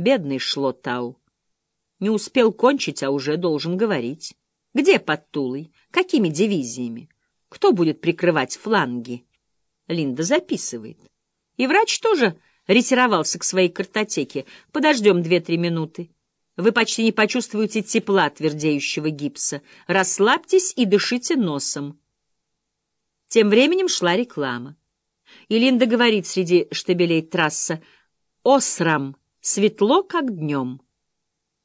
Бедный Шлотау. Не успел кончить, а уже должен говорить. Где под Тулой? Какими дивизиями? Кто будет прикрывать фланги? Линда записывает. И врач тоже ретировался к своей картотеке. Подождем две-три минуты. Вы почти не почувствуете тепла твердеющего гипса. Расслабьтесь и дышите носом. Тем временем шла реклама. И Линда говорит среди штабелей трасса «Осрам, светло, как днем».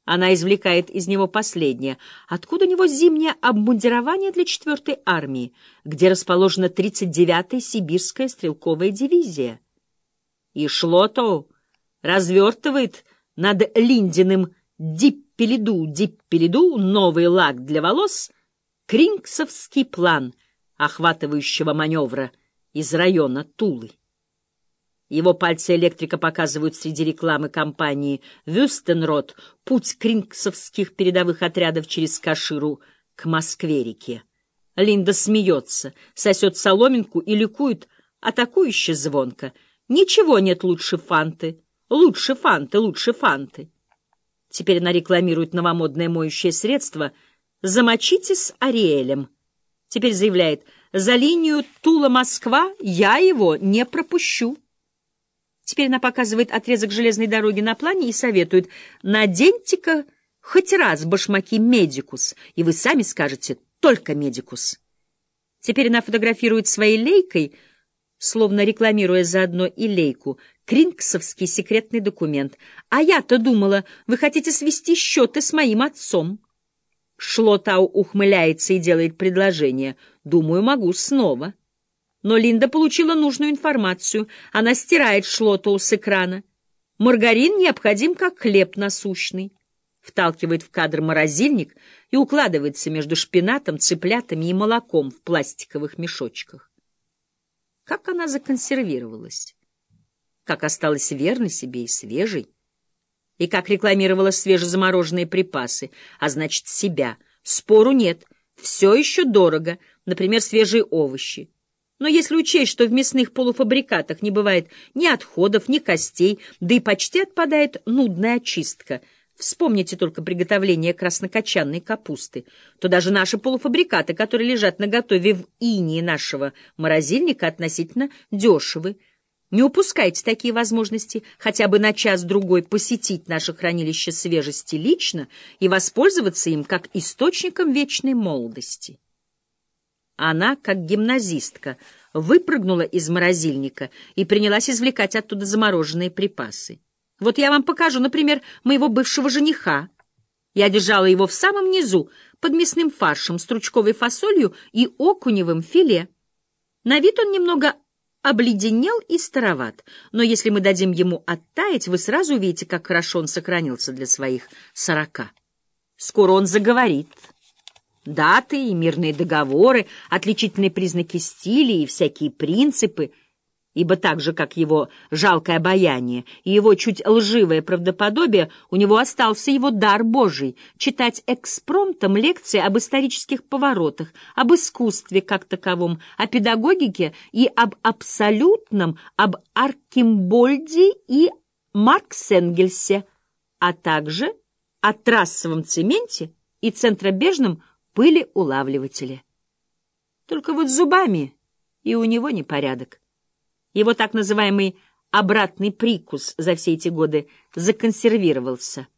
Она извлекает из него последнее. Откуда у него зимнее обмундирование для 4-й армии, где расположена 39-я сибирская стрелковая дивизия? И Шлотоу развертывает над Линдиным Диппелиду, Диппелиду, новый лак для волос, Крингсовский план охватывающего маневра из района Тулы. Его пальцы электрика показывают среди рекламы компании «Вюстенрот» путь крингсовских передовых отрядов через Каширу к Москве-реке. Линда смеется, сосет соломинку и ликует атакующе звонко. Ничего нет лучше фанты. Лучше фанты, лучше фанты. Теперь она рекламирует новомодное моющее средство «Замочите с Ариэлем». Теперь заявляет «За линию Тула-Москва я его не пропущу». Теперь она показывает отрезок железной дороги на плане и советует «Наденьте-ка хоть раз башмаки «Медикус», и вы сами скажете «Только «Медикус». Теперь она фотографирует своей лейкой, словно рекламируя заодно и лейку, Крингсовский секретный документ. А я-то думала, вы хотите свести счеты с моим отцом. Шлотау ухмыляется и делает предложение. Думаю, могу снова. Но Линда получила нужную информацию. Она стирает Шлотау с экрана. Маргарин необходим как хлеб насущный. Вталкивает в кадр морозильник и укладывается между шпинатом, цыплятами и молоком в пластиковых мешочках. Как она законсервировалась? как осталась верной себе и свежей, и как рекламировала свежезамороженные припасы, а значит, себя. Спору нет, все еще дорого, например, свежие овощи. Но если учесть, что в мясных полуфабрикатах не бывает ни отходов, ни костей, да и почти отпадает нудная очистка, вспомните только приготовление краснокочанной капусты, то даже наши полуфабрикаты, которые лежат наготове в инии нашего морозильника, относительно дешевы, не упускайте такие возможности хотя бы на час-другой посетить наше хранилище свежести лично и воспользоваться им как источником вечной молодости. Она, как гимназистка, выпрыгнула из морозильника и принялась извлекать оттуда замороженные припасы. Вот я вам покажу, например, моего бывшего жениха. Я держала его в самом низу, под мясным фаршем, стручковой фасолью и окуневым филе. На вид он немного обледенел и староват, но если мы дадим ему оттаять, вы сразу увидите, как хорошо он сохранился для своих сорока. Скоро он заговорит. Даты и мирные договоры, отличительные признаки стиля и всякие принципы — ибо так же, как его жалкое обаяние и его чуть лживое правдоподобие, у него остался его дар Божий — читать экспромтом лекции об исторических поворотах, об искусстве как таковом, о педагогике и об абсолютном, об Аркимбольде и Марксенгельсе, а также о трассовом цементе и центробежном пылеулавливателе. Только вот зубами и у него непорядок. Его так называемый обратный прикус за все эти годы законсервировался —